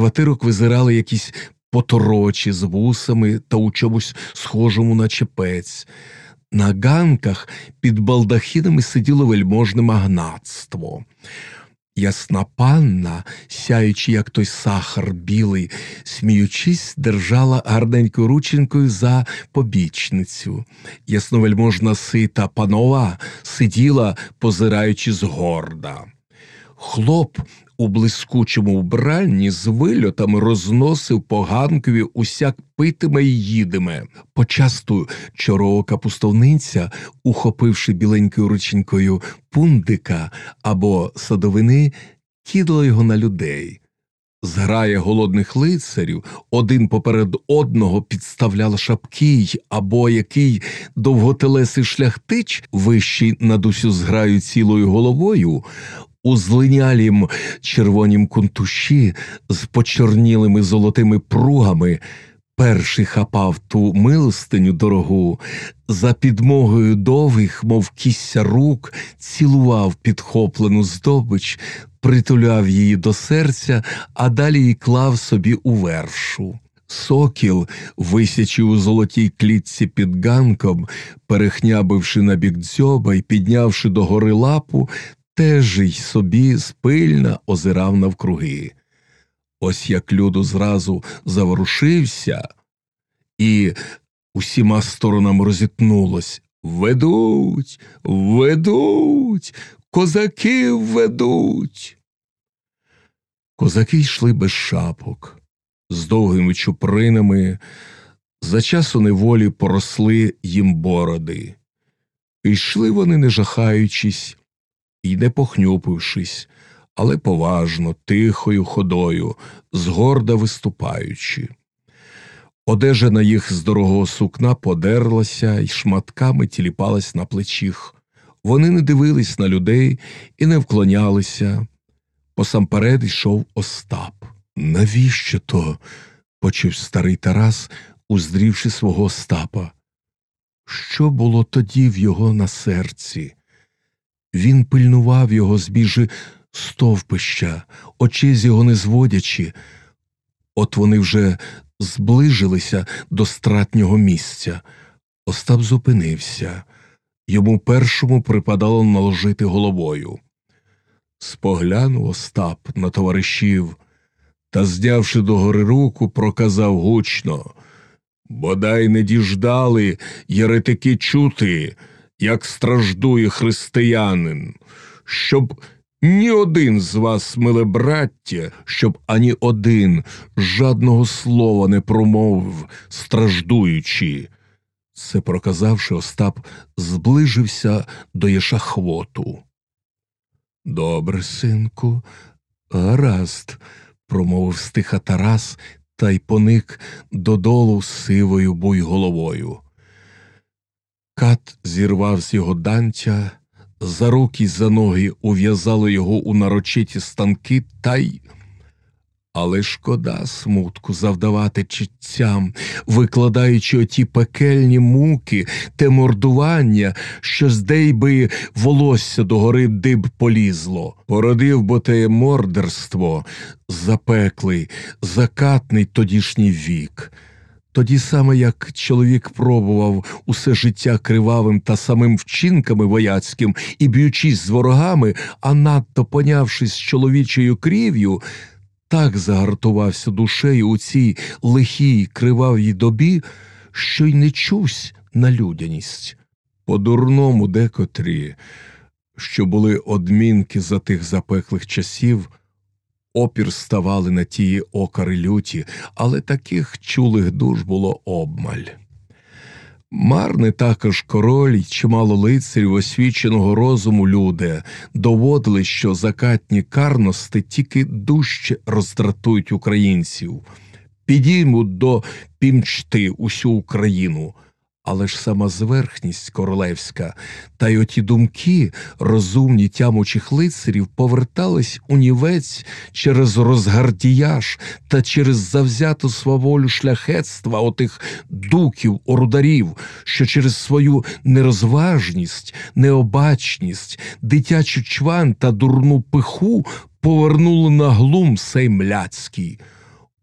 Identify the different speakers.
Speaker 1: квартирок визирали якісь поторочі з вусами та у чомусь схожому на чепець. На ганках під балдахінами сиділо вельможне магнатство. Ясна панна, сяючи, як той сахар білий, сміючись, держала гарненькою рученькою за побічницю. Ясновельможна сита панова сиділа, позираючи згорда. Хлоп у блискучому вбранні з вильотами розносив по ганкові усяк питиме й їдиме. Почасту чороока пустовниця, ухопивши біленькою рученькою пундика або садовини, кидала його на людей. Зграя голодних лицарів один поперед одного підставляла шапки або який довготелесий шляхтич, вищий над усю зграю цілою головою, у злинялім червонім кунтуші з почорнілими золотими пругами. Перший хапав ту милостиню дорогу, за підмогою довгих, мов кісся рук, цілував підхоплену здобич, притуляв її до серця, а далі й клав собі у вершу. Сокіл, висячи у золотій клітці під ганком, перехнябивши на бік дзьоба й піднявши до гори лапу, теж собі спильно озирав навкруги. Ось як люду зразу заворушився і усіма сторонами розітнулось Ведуть, ведуть, козаки ведуть. Козаки йшли без шапок, з довгими чупринами, за часу неволі поросли їм бороди. Йшли вони, не жахаючись, не похнюпившись, але поважно, тихою ходою, згорда виступаючи. Одежа на їх з дорогого сукна подерлася і шматками тіліпалась на плечіх. Вони не дивились на людей і не вклонялися. Посамперед йшов Остап. Навіщо то? почув старий Тарас, уздрівши свого Остапа. Що було тоді в його на серці? Він пильнував його з біжи стовпища, очей з його не зводячи. От вони вже зближилися до стратнього місця. Остап зупинився. Йому першому припадало наложити головою. Споглянув Остап на товаришів та, здявши догори руку, проказав гучно Бодай не діждали єретики чути, як страждує християнин, щоб ні один з вас, миле браття, щоб ані один жадного слова не промовив, страждуючи. Це проказавши, Остап зближився до Єшахвоту. Добре, синку, гаразд, промовив стиха Тарас та й поник додолу сивою буйголовою. Кат зірвав з його дантя, за руки й за ноги ув'язали його у нарочиті станки та й. Але шкода смутку завдавати читцям, викладаючи оті пекельні муки, те мордування, що здей би волосся до гори диб полізло. Породив бо те мордерство, запеклий, закатний тодішній вік. Тоді саме як чоловік пробував усе життя кривавим та самим вчинками вояцьким і б'ючись з ворогами, а надто понявшись чоловічою крів'ю, так загартувався душею у цій лихій кривавій добі, що й не чувсь на людяність. По дурному декотрі, що були одмінки за тих запеклих часів, опір ставали на тії окари люті, але таких чулих душ було обмаль. Марне також король й чимало лицарів освіченого розуму люди доводили, що закатні карності тільки дужче роздратують українців, підіймуть до пімчти усю Україну. Але ж сама зверхність королевська та й оті думки, розумні тямучих лицарів, повертались у нівець через розгардіяж та через завзяту сваволю шляхетства отих дуків, орударів, що через свою нерозважність, необачність, дитячу чван та дурну пиху повернули на глум сей мляцький.